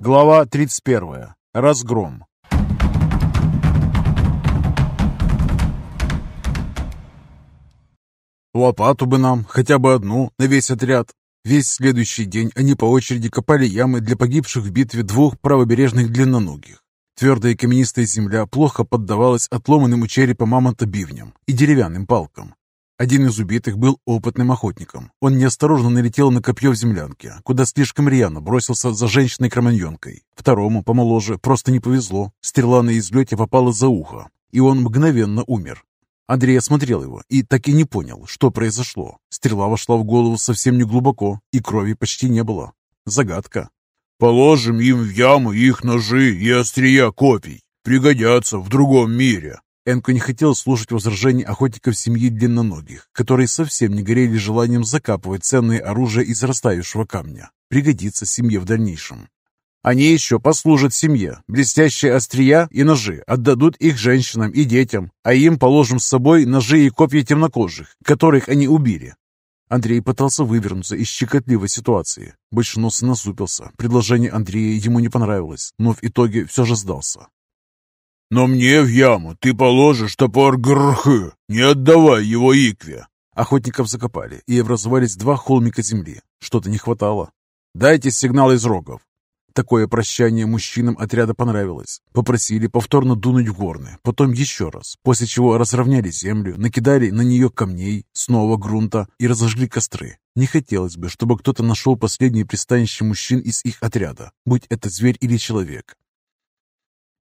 Глава 31. Разгром. Лопату бы нам, хотя бы одну, на весь отряд. Весь следующий день они по очереди копали ямы для погибших в битве двух правобережных длинноногих. Твердая каменистая земля плохо поддавалась отломанным у черепа мамонта бивням и деревянным палкам. Один из убитых был опытным охотником. Он неосторожно налетел на копье в землянке, куда слишком рьяно бросился за женщиной-кроманьонкой. Второму, помоложе, просто не повезло. Стрела на излете попала за ухо, и он мгновенно умер. Андрей осмотрел его и так и не понял, что произошло. Стрела вошла в голову совсем не глубоко, и крови почти не было. Загадка. «Положим им в яму их ножи и острия копий. Пригодятся в другом мире», Энко не хотел слушать возражений охотников семьи длинноногих, которые совсем не горели желанием закапывать ценное оружие из растаявшего камня. Пригодится семье в дальнейшем. Они еще послужат семье. Блестящие острия и ножи отдадут их женщинам и детям, а им положим с собой ножи и копья темнокожих, которых они убили. Андрей пытался вывернуться из щекотливой ситуации. Большенос насупился. Предложение Андрея ему не понравилось, но в итоге все же сдался. «Но мне в яму ты положишь топор грхы, не отдавай его Икве!» Охотников закопали, и образовались два холмика земли. Что-то не хватало. «Дайте сигнал из рогов!» Такое прощание мужчинам отряда понравилось. Попросили повторно дунуть в горны, потом еще раз, после чего разровняли землю, накидали на нее камней, снова грунта и разожгли костры. Не хотелось бы, чтобы кто-то нашел последнее пристанище мужчин из их отряда, будь это зверь или человек.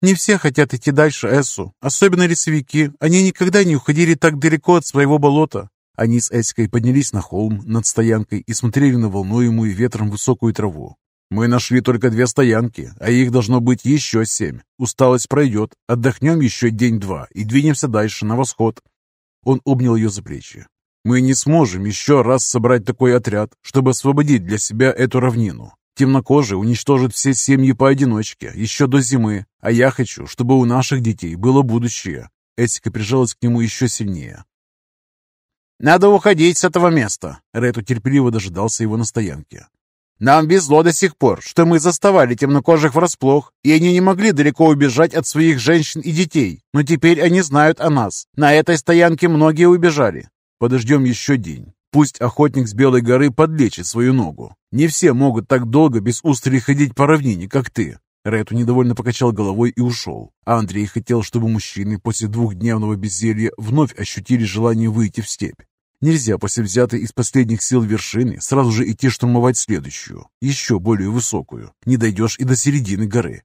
Не все хотят идти дальше Эссу, особенно лесовики. Они никогда не уходили так далеко от своего болота. Они с Эсикой поднялись на холм над стоянкой и смотрели на волнуемую ветром высокую траву. «Мы нашли только две стоянки, а их должно быть еще семь. Усталость пройдет, отдохнем еще день-два и двинемся дальше, на восход». Он обнял ее за плечи. «Мы не сможем еще раз собрать такой отряд, чтобы освободить для себя эту равнину. Темнокожие уничтожат все семьи поодиночке, еще до зимы, а я хочу, чтобы у наших детей было будущее». Эсика прижалась к нему еще сильнее. «Надо уходить с этого места!» Рету терпеливо дожидался его на стоянке. «Нам везло до сих пор, что мы заставали темнокожих врасплох, и они не могли далеко убежать от своих женщин и детей, но теперь они знают о нас. На этой стоянке многие убежали. Подождем еще день. Пусть охотник с Белой горы подлечит свою ногу. Не все могут так долго без устали ходить по равнине, как ты. Рету недовольно покачал головой и ушел. А Андрей хотел, чтобы мужчины после двухдневного безделья вновь ощутили желание выйти в степь. Нельзя после взятой из последних сил вершины сразу же идти штурмовать следующую, еще более высокую. Не дойдешь и до середины горы.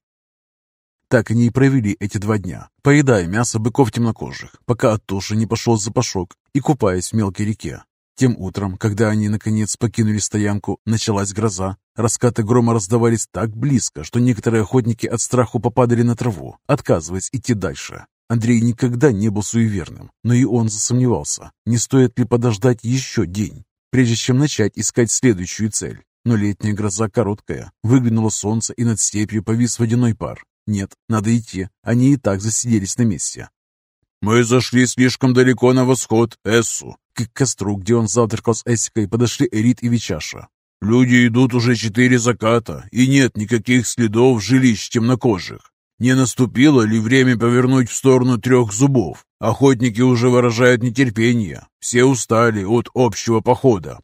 Так они и провели эти два дня, поедая мясо быков темнокожих, пока от туши не пошел запашок и купаясь в мелкой реке. Тем утром, когда они, наконец, покинули стоянку, началась гроза. Раскаты грома раздавались так близко, что некоторые охотники от страху попадали на траву, отказываясь идти дальше. Андрей никогда не был суеверным, но и он засомневался, не стоит ли подождать еще день, прежде чем начать искать следующую цель. Но летняя гроза короткая, выглянуло солнце, и над степью повис водяной пар. Нет, надо идти, они и так засиделись на месте. «Мы зашли слишком далеко на восход, Эссу. К костру, где он завтракал с Эсикой, подошли Эрит и Вичаша. «Люди идут уже четыре заката, и нет никаких следов жилищ темнокожих. Не наступило ли время повернуть в сторону трех зубов? Охотники уже выражают нетерпение. Все устали от общего похода».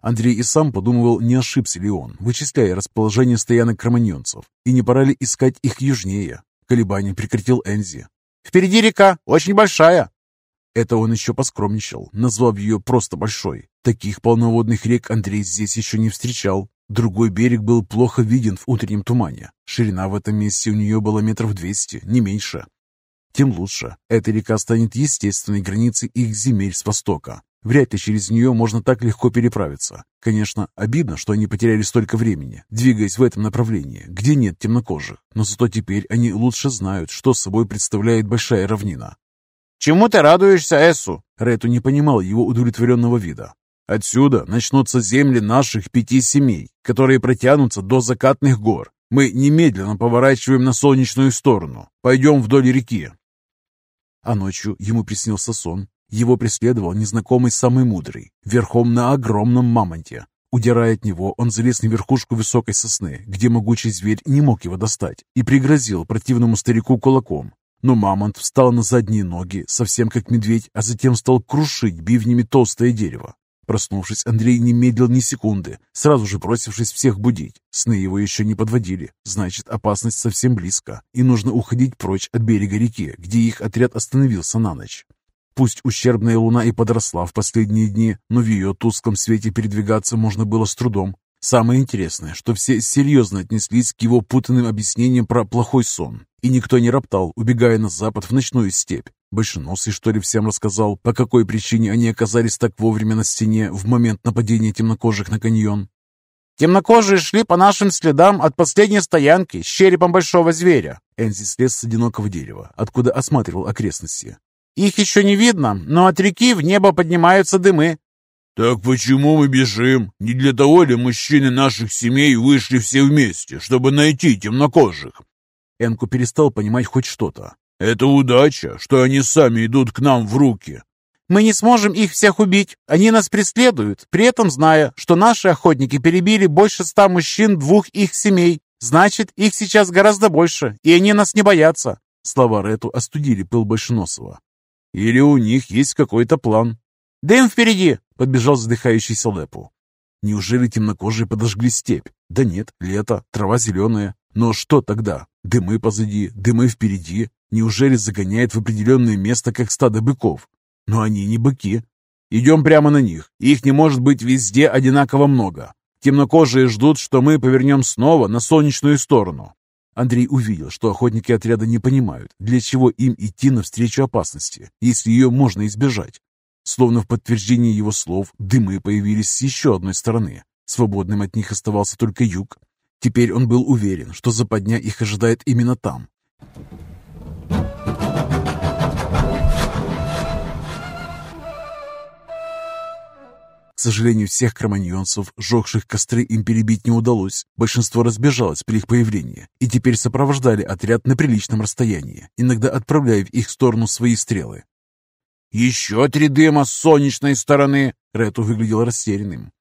Андрей и сам подумывал, не ошибся ли он, вычисляя расположение стоянок кроманьонцев, и не пора ли искать их южнее. Колебание прекратил Энзи. «Впереди река, очень большая. Это он еще поскромничал, назвав ее просто большой. Таких полноводных рек Андрей здесь еще не встречал. Другой берег был плохо виден в утреннем тумане. Ширина в этом месте у нее была метров двести, не меньше. Тем лучше. Эта река станет естественной границей их земель с востока. Вряд ли через нее можно так легко переправиться. Конечно, обидно, что они потеряли столько времени, двигаясь в этом направлении, где нет темнокожих. Но зато теперь они лучше знают, что собой представляет большая равнина. «Чему ты радуешься, Эссу?» Рету не понимал его удовлетворенного вида. «Отсюда начнутся земли наших пяти семей, которые протянутся до закатных гор. Мы немедленно поворачиваем на солнечную сторону. Пойдем вдоль реки». А ночью ему приснился сон. Его преследовал незнакомый самый мудрый, верхом на огромном мамонте. Удирая от него, он залез на верхушку высокой сосны, где могучий зверь не мог его достать, и пригрозил противному старику кулаком. Но мамонт встал на задние ноги, совсем как медведь, а затем стал крушить бивнями толстое дерево. Проснувшись, Андрей не медлил ни секунды, сразу же бросившись всех будить. Сны его еще не подводили, значит, опасность совсем близко, и нужно уходить прочь от берега реки, где их отряд остановился на ночь. Пусть ущербная луна и подросла в последние дни, но в ее тусклом свете передвигаться можно было с трудом. Самое интересное, что все серьезно отнеслись к его путанным объяснениям про плохой сон, и никто не роптал, убегая на запад в ночную степь. Большеносый, что ли, всем рассказал, по какой причине они оказались так вовремя на стене в момент нападения темнокожих на каньон? «Темнокожие шли по нашим следам от последней стоянки с черепом большого зверя». Энзи слез с одинокого дерева, откуда осматривал окрестности. «Их еще не видно, но от реки в небо поднимаются дымы». «Так почему мы бежим? Не для того ли мужчины наших семей вышли все вместе, чтобы найти темнокожих?» Энку перестал понимать хоть что-то. Это удача, что они сами идут к нам в руки. Мы не сможем их всех убить. Они нас преследуют, при этом зная, что наши охотники перебили больше ста мужчин двух их семей. Значит, их сейчас гораздо больше, и они нас не боятся. Слова Рету остудили пыл Большеносова. Или у них есть какой-то план. «Дым впереди!» — подбежал задыхающийся Лепу. Неужели темнокожие подожгли степь? Да нет, лето, трава зеленая. Но что тогда? Дымы позади, дымы впереди. Неужели загоняет в определенное место, как стадо быков? Но они не быки. Идем прямо на них. Их не может быть везде одинаково много. Темнокожие ждут, что мы повернем снова на солнечную сторону. Андрей увидел, что охотники отряда не понимают, для чего им идти навстречу опасности, если ее можно избежать. Словно в подтверждение его слов, дымы появились с еще одной стороны. Свободным от них оставался только юг. Теперь он был уверен, что западня их ожидает именно там. К сожалению, всех кроманьонцев, жегших костры, им перебить не удалось. Большинство разбежалось при их появлении и теперь сопровождали отряд на приличном расстоянии, иногда отправляя в их сторону свои стрелы. «Еще три дыма с солнечной стороны!» Рету выглядел растерянным.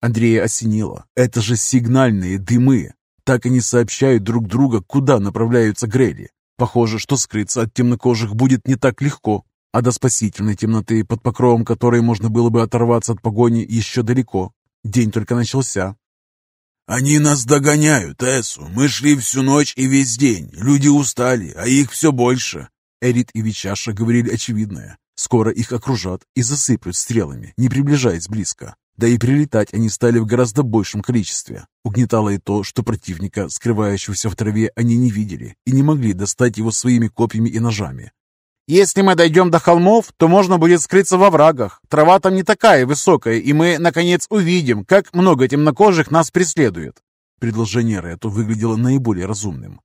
Андрея осенило. «Это же сигнальные дымы! Так они сообщают друг друга, куда направляются грели. Похоже, что скрыться от темнокожих будет не так легко а до спасительной темноты, под покровом которой можно было бы оторваться от погони, еще далеко. День только начался. «Они нас догоняют, Эсу. Мы шли всю ночь и весь день. Люди устали, а их все больше». Эрит и Вичаша говорили очевидное. Скоро их окружат и засыплют стрелами, не приближаясь близко. Да и прилетать они стали в гораздо большем количестве. Угнетало и то, что противника, скрывающегося в траве, они не видели и не могли достать его своими копьями и ножами. Если мы дойдем до холмов, то можно будет скрыться во врагах. Трава там не такая высокая, и мы, наконец, увидим, как много темнокожих нас преследует». Предложение Рету выглядело наиболее разумным.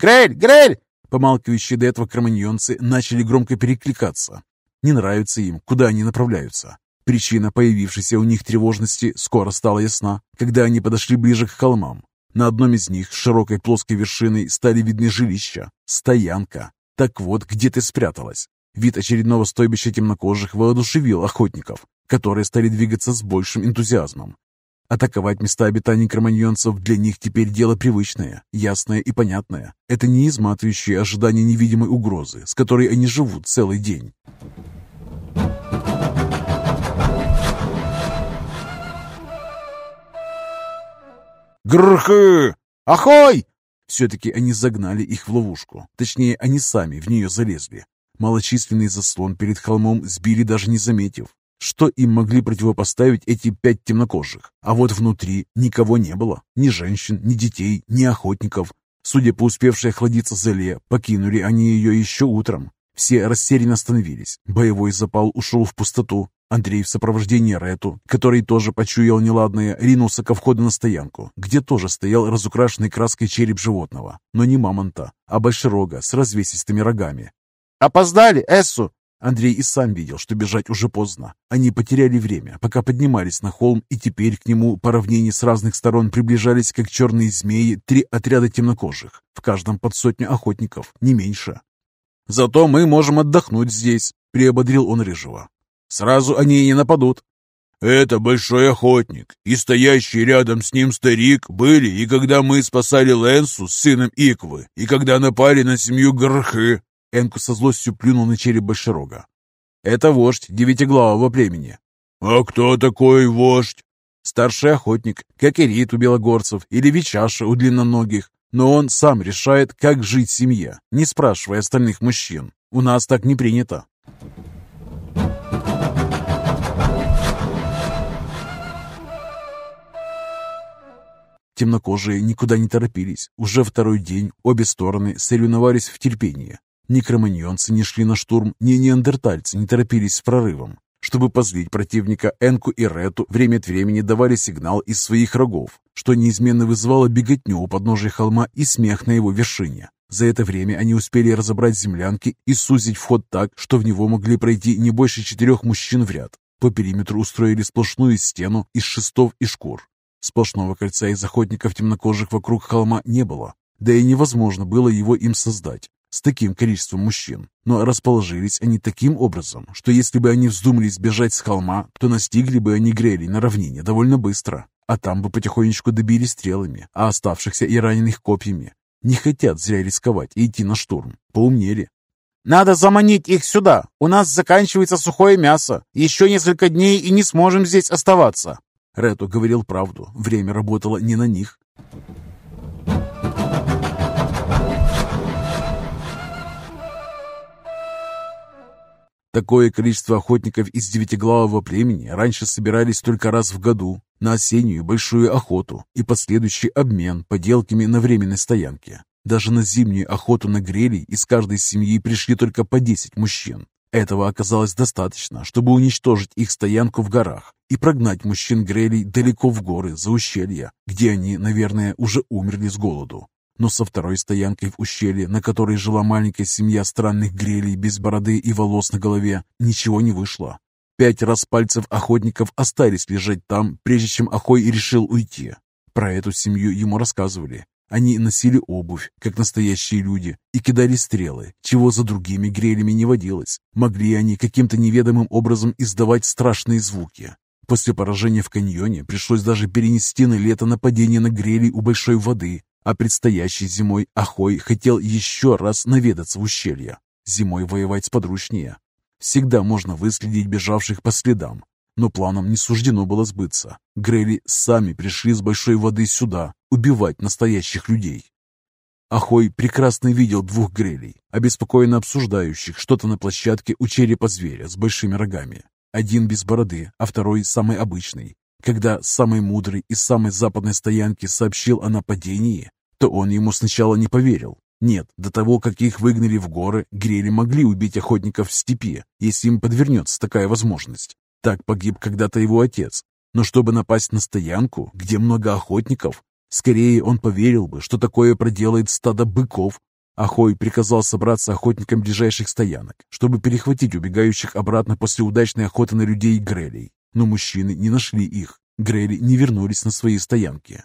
«Грель! Грель!» Помалкивающие до этого кроманьонцы начали громко перекликаться. Не нравится им, куда они направляются. Причина появившейся у них тревожности скоро стала ясна, когда они подошли ближе к холмам. На одном из них широкой плоской вершиной стали видны жилища. Стоянка. Так вот, где ты спряталась? Вид очередного стойбища темнокожих воодушевил охотников, которые стали двигаться с большим энтузиазмом. Атаковать места обитания кроманьонцев для них теперь дело привычное, ясное и понятное. Это не изматывающее ожидание невидимой угрозы, с которой они живут целый день. «Грхы! Ахой!» Все-таки они загнали их в ловушку. Точнее, они сами в нее залезли. Малочисленный заслон перед холмом сбили даже не заметив. Что им могли противопоставить эти пять темнокожих? А вот внутри никого не было. Ни женщин, ни детей, ни охотников. Судя по успевшей охладиться зале, покинули они ее еще утром. Все растерянно остановились. Боевой запал ушел в пустоту. Андрей в сопровождении Рету, который тоже почуял неладное, ринулся ко входу на стоянку, где тоже стоял разукрашенный краской череп животного, но не мамонта, а большерога с развесистыми рогами. «Опоздали, Эссу!» Андрей и сам видел, что бежать уже поздно. Они потеряли время, пока поднимались на холм, и теперь к нему по равнине с разных сторон приближались, как черные змеи, три отряда темнокожих, в каждом под сотню охотников, не меньше. «Зато мы можем отдохнуть здесь», — приободрил он Рыжего. Сразу они и не нападут. Это большой охотник, и стоящий рядом с ним старик были и когда мы спасали Лэнсу с сыном Иквы, и когда напали на семью Горхы». Энку со злостью плюнул на череп Большерога. «Это вождь девятиглавого племени». «А кто такой вождь?» «Старший охотник, как и Рит у белогорцев или Вичаша у длинноногих. Но он сам решает, как жить в семье, не спрашивая остальных мужчин. У нас так не принято». Темнокожие никуда не торопились. Уже второй день обе стороны соревновались в терпении. Ни кроманьонцы не шли на штурм, ни неандертальцы не торопились с прорывом. Чтобы позлить противника, Энку и Рету время от времени давали сигнал из своих рогов, что неизменно вызывало беготню у подножия холма и смех на его вершине. За это время они успели разобрать землянки и сузить вход так, что в него могли пройти не больше четырех мужчин в ряд. По периметру устроили сплошную стену из шестов и шкур. Сплошного кольца из охотников темнокожих вокруг холма не было, да и невозможно было его им создать с таким количеством мужчин. Но расположились они таким образом, что если бы они вздумали сбежать с холма, то настигли бы они Грели на равнине довольно быстро, а там бы потихонечку добили стрелами, а оставшихся и раненых копьями. Не хотят зря рисковать и идти на штурм. Поумнели. «Надо заманить их сюда. У нас заканчивается сухое мясо. Еще несколько дней и не сможем здесь оставаться», Рету говорил правду. Время работало не на них. Такое количество охотников из девятиглавого племени раньше собирались только раз в году на осеннюю большую охоту и последующий обмен поделками на временной стоянке. Даже на зимнюю охоту на грелей из каждой семьи пришли только по 10 мужчин. Этого оказалось достаточно, чтобы уничтожить их стоянку в горах и прогнать мужчин Грелей далеко в горы за ущелья, где они, наверное, уже умерли с голоду. Но со второй стоянкой в ущелье, на которой жила маленькая семья странных Грелей без бороды и волос на голове, ничего не вышло. Пять раз пальцев охотников остались лежать там, прежде чем Охой решил уйти. Про эту семью ему рассказывали, они носили обувь, как настоящие люди, и кидали стрелы, чего за другими грелями не водилось. Могли они каким-то неведомым образом издавать страшные звуки. После поражения в каньоне пришлось даже перенести на лето нападение на грели у большой воды, а предстоящей зимой Ахой хотел еще раз наведаться в ущелье. Зимой воевать сподручнее. Всегда можно выследить бежавших по следам, но планам не суждено было сбыться. Грели сами пришли с большой воды сюда, убивать настоящих людей. Ахой прекрасно видел двух грелей, обеспокоенно обсуждающих что-то на площадке у черепа зверя с большими рогами. Один без бороды, а второй самый обычный. Когда самый мудрый из самой западной стоянки сообщил о нападении, то он ему сначала не поверил. Нет, до того, как их выгнали в горы, грели могли убить охотников в степи, если им подвернется такая возможность. Так погиб когда-то его отец. Но чтобы напасть на стоянку, где много охотников, скорее он поверил бы, что такое проделает стадо быков. Ахой приказал собраться охотникам ближайших стоянок, чтобы перехватить убегающих обратно после удачной охоты на людей Грелей. Но мужчины не нашли их. Грели не вернулись на свои стоянки.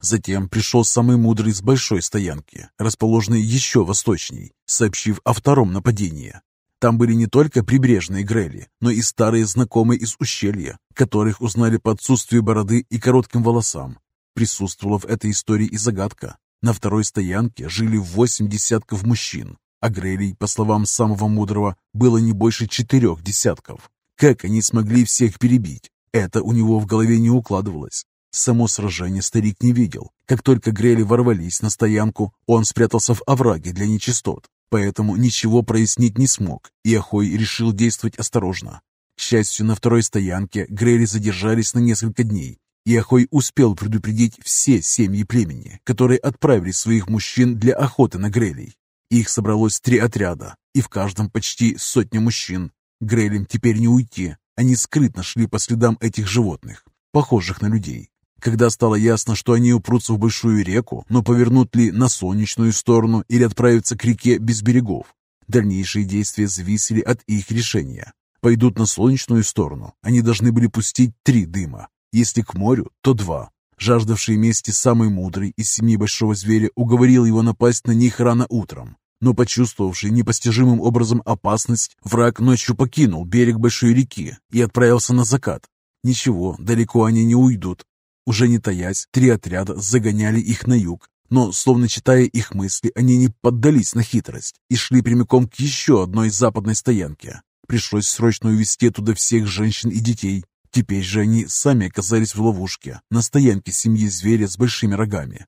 Затем пришел самый мудрый с большой стоянки, расположенной еще восточней, сообщив о втором нападении. Там были не только прибрежные грели, но и старые знакомые из ущелья, которых узнали по отсутствию бороды и коротким волосам. Присутствовала в этой истории и загадка. На второй стоянке жили восемь десятков мужчин, а грелей, по словам самого мудрого, было не больше четырех десятков. Как они смогли всех перебить? Это у него в голове не укладывалось. Само сражение старик не видел. Как только грели ворвались на стоянку, он спрятался в овраге для нечистот поэтому ничего прояснить не смог, и Ахой решил действовать осторожно. К счастью, на второй стоянке Грели задержались на несколько дней, и Ахой успел предупредить все семьи племени, которые отправили своих мужчин для охоты на Грелей. Их собралось три отряда, и в каждом почти сотня мужчин. Грелям теперь не уйти, они скрытно шли по следам этих животных, похожих на людей. Когда стало ясно, что они упрутся в большую реку, но повернут ли на солнечную сторону или отправятся к реке без берегов, дальнейшие действия зависели от их решения. Пойдут на солнечную сторону, они должны были пустить три дыма. Если к морю, то два. Жаждавший мести самый мудрый из семьи большого зверя уговорил его напасть на них рано утром. Но почувствовавший непостижимым образом опасность, враг ночью покинул берег большой реки и отправился на закат. Ничего, далеко они не уйдут. Уже не таясь, три отряда загоняли их на юг, но, словно читая их мысли, они не поддались на хитрость и шли прямиком к еще одной западной стоянке. Пришлось срочно увезти туда всех женщин и детей. Теперь же они сами оказались в ловушке, на стоянке семьи зверя с большими рогами.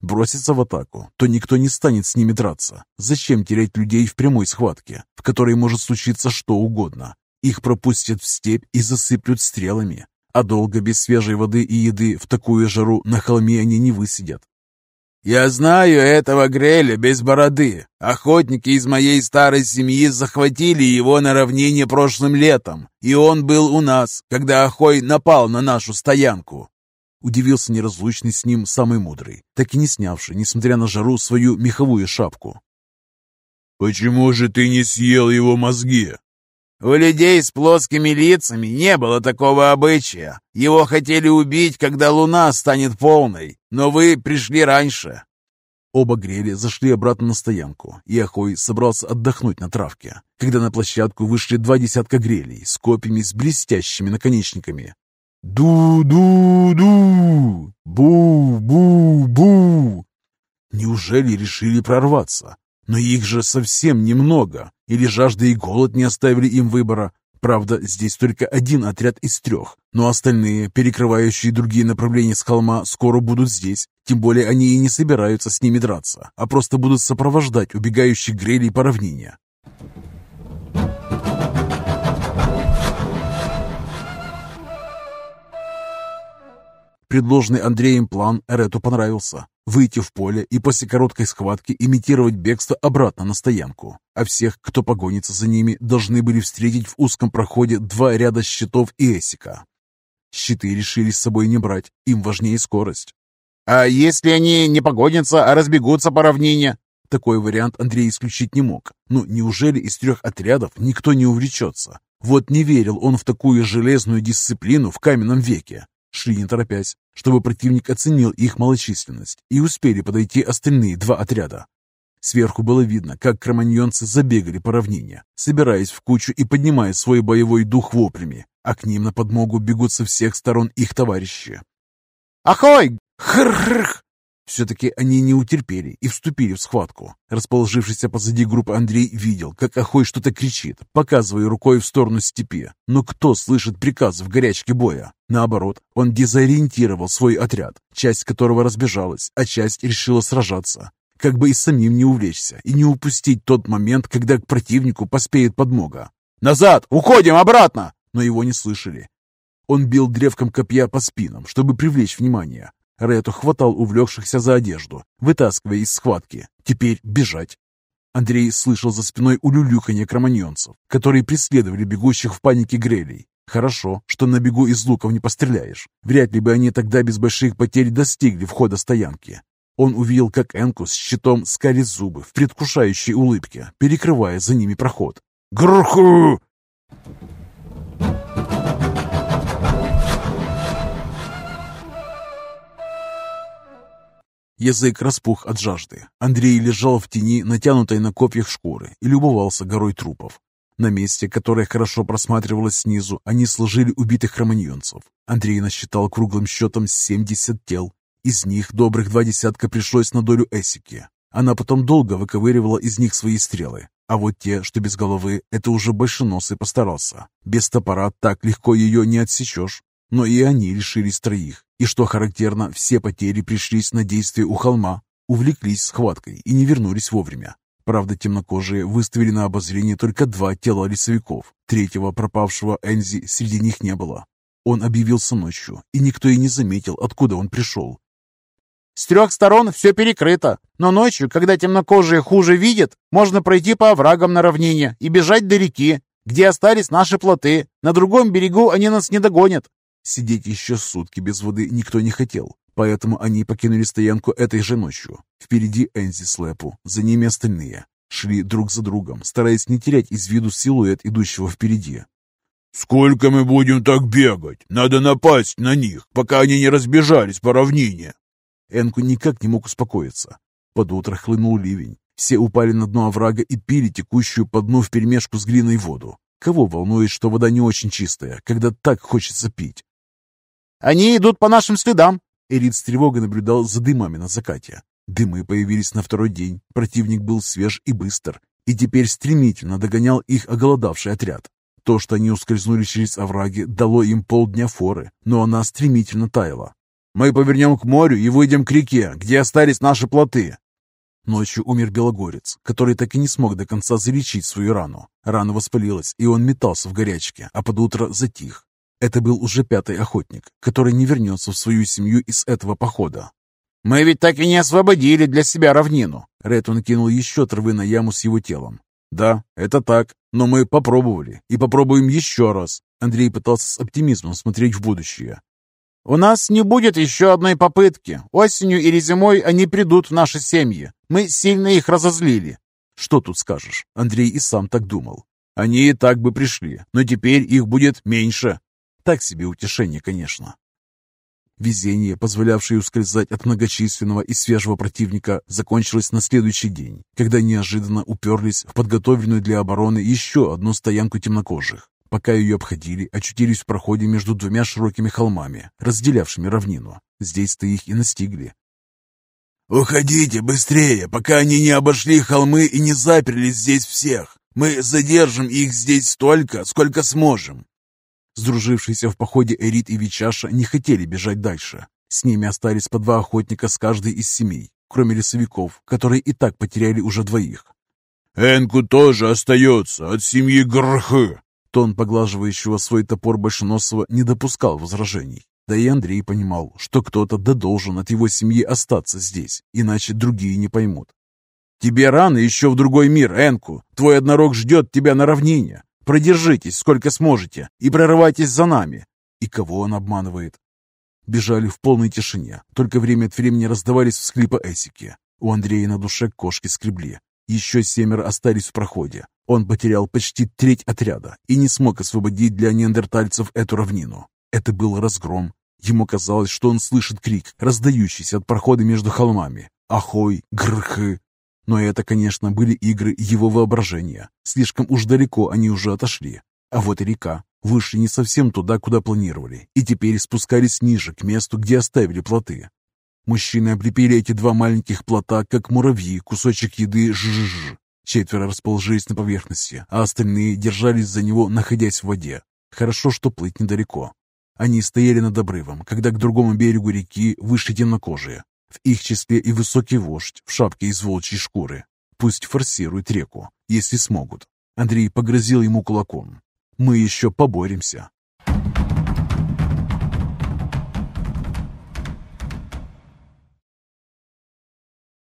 Броситься в атаку, то никто не станет с ними драться. Зачем терять людей в прямой схватке, в которой может случиться что угодно? Их пропустят в степь и засыплют стрелами. А долго без свежей воды и еды в такую жару на холме они не высидят. «Я знаю этого Греля без бороды. Охотники из моей старой семьи захватили его на равнине прошлым летом, и он был у нас, когда Охой напал на нашу стоянку». Удивился неразлучный с ним самый мудрый, так и не снявший, несмотря на жару, свою меховую шапку. «Почему же ты не съел его мозги?» У людей с плоскими лицами не было такого обычая. Его хотели убить, когда луна станет полной, но вы пришли раньше». Оба грели, зашли обратно на стоянку, и Ахой собрался отдохнуть на травке, когда на площадку вышли два десятка грелей с копьями с блестящими наконечниками. «Ду-ду-ду! Бу-бу-бу!» Неужели решили прорваться? Но их же совсем немного. Или жажда и голод не оставили им выбора. Правда, здесь только один отряд из трех, но остальные, перекрывающие другие направления с холма, скоро будут здесь. Тем более они и не собираются с ними драться, а просто будут сопровождать убегающих грелей по равнине. Предложенный Андреем план Эрету понравился. Выйти в поле и после короткой схватки имитировать бегство обратно на стоянку. А всех, кто погонится за ними, должны были встретить в узком проходе два ряда щитов и эсика. Щиты решили с собой не брать, им важнее скорость. «А если они не погонятся, а разбегутся по равнине?» Такой вариант Андрей исключить не мог. Ну, неужели из трех отрядов никто не увлечется? Вот не верил он в такую железную дисциплину в каменном веке. Шли не торопясь, чтобы противник оценил их малочисленность, и успели подойти остальные два отряда. Сверху было видно, как кроманьонцы забегали по равнине, собираясь в кучу и поднимая свой боевой дух воплями, а к ним на подмогу бегут со всех сторон их товарищи. «Ахой! Хр-хр!» Все-таки они не утерпели и вступили в схватку. Расположившийся позади группы Андрей видел, как Ахой что-то кричит, показывая рукой в сторону степи. Но кто слышит приказ в горячке боя? Наоборот, он дезориентировал свой отряд, часть которого разбежалась, а часть решила сражаться. Как бы и самим не увлечься и не упустить тот момент, когда к противнику поспеет подмога. «Назад! Уходим обратно!» Но его не слышали. Он бил древком копья по спинам, чтобы привлечь внимание, Рету хватал увлекшихся за одежду, вытаскивая из схватки. Теперь бежать. Андрей слышал за спиной улюлюканье кроманьонцев, которые преследовали бегущих в панике грелей. Хорошо, что на бегу из луков не постреляешь. Вряд ли бы они тогда без больших потерь достигли входа стоянки. Он увидел, как Энку с щитом скалит зубы в предвкушающей улыбке, перекрывая за ними проход. «Грху!» Язык распух от жажды. Андрей лежал в тени, натянутой на копьях шкуры, и любовался горой трупов. На месте, которое хорошо просматривалось снизу, они сложили убитых хроманьонцев. Андрей насчитал круглым счетом 70 тел. Из них добрых два десятка пришлось на долю Эсики. Она потом долго выковыривала из них свои стрелы. А вот те, что без головы, это уже большеносый постарался. Без топора так легко ее не отсечешь. Но и они лишились троих. И что характерно, все потери пришлись на действие у холма, увлеклись схваткой и не вернулись вовремя. Правда, темнокожие выставили на обозрение только два тела лесовиков. Третьего пропавшего Энзи среди них не было. Он объявился ночью, и никто и не заметил, откуда он пришел. «С трех сторон все перекрыто, но ночью, когда темнокожие хуже видят, можно пройти по оврагам на равнине и бежать до реки, где остались наши плоты. На другом берегу они нас не догонят. Сидеть еще сутки без воды никто не хотел, поэтому они покинули стоянку этой же ночью. Впереди Энзи с Лэпу, за ними остальные. Шли друг за другом, стараясь не терять из виду силуэт идущего впереди. «Сколько мы будем так бегать? Надо напасть на них, пока они не разбежались по равнине!» Энку никак не мог успокоиться. Под утро хлынул ливень. Все упали на дно оврага и пили текущую по дну вперемешку с глиной воду. Кого волнует, что вода не очень чистая, когда так хочется пить? Они идут по нашим следам!» Эрит с тревогой наблюдал за дымами на закате. Дымы появились на второй день. Противник был свеж и быстр, и теперь стремительно догонял их оголодавший отряд. То, что они ускользнули через овраги, дало им полдня форы, но она стремительно таяла. «Мы повернем к морю и выйдем к реке, где остались наши плоты», Ночью умер Белогорец, который так и не смог до конца залечить свою рану. Рана воспалилась, и он метался в горячке, а под утро затих. Это был уже пятый охотник, который не вернется в свою семью из этого похода. «Мы ведь так и не освободили для себя равнину!» Ретон кинул еще травы на яму с его телом. «Да, это так, но мы попробовали и попробуем еще раз». Андрей пытался с оптимизмом смотреть в будущее. «У нас не будет еще одной попытки. Осенью или зимой они придут в наши семьи. Мы сильно их разозлили». «Что тут скажешь?» Андрей и сам так думал. «Они и так бы пришли, но теперь их будет меньше». Так себе утешение, конечно. Везение, позволявшее ускользать от многочисленного и свежего противника, закончилось на следующий день, когда неожиданно уперлись в подготовленную для обороны еще одну стоянку темнокожих. Пока ее обходили, очутились в проходе между двумя широкими холмами, разделявшими равнину. Здесь-то их и настигли. «Уходите быстрее, пока они не обошли холмы и не заперли здесь всех. Мы задержим их здесь столько, сколько сможем». Сдружившиеся в походе Эрит и Вичаша не хотели бежать дальше. С ними остались по два охотника с каждой из семей, кроме лесовиков, которые и так потеряли уже двоих. «Энку тоже остается от семьи Грхы», Тон поглаживающего свой топор Большеносова не допускал возражений. Да и Андрей понимал, что кто-то да должен от его семьи остаться здесь, иначе другие не поймут. «Тебе рано еще в другой мир, Энку. Твой однорог ждет тебя на равнине. Продержитесь, сколько сможете, и прорывайтесь за нами». И кого он обманывает? Бежали в полной тишине, только время от времени раздавались всхлипы Эсики. У Андрея на душе кошки скребли. Еще семеро остались в проходе. Он потерял почти треть отряда и не смог освободить для неандертальцев эту равнину. Это был разгром. Ему казалось, что он слышит крик, раздающийся от прохода между холмами. Ахой, грхы. Но это, конечно, были игры его воображения. Слишком уж далеко они уже отошли. А вот и река. Вышли не совсем туда, куда планировали, и теперь спускались ниже, к месту, где оставили плоты. Мужчины облепили эти два маленьких плота, как муравьи, кусочек еды жжж. Четверо расположились на поверхности, а остальные держались за него, находясь в воде. Хорошо, что плыть недалеко. Они стояли над обрывом, когда к другому берегу реки вышли темнокожие. В их числе и высокий вождь в шапке из волчьей шкуры. Пусть форсируют реку, если смогут. Андрей погрозил ему кулаком. «Мы еще поборемся.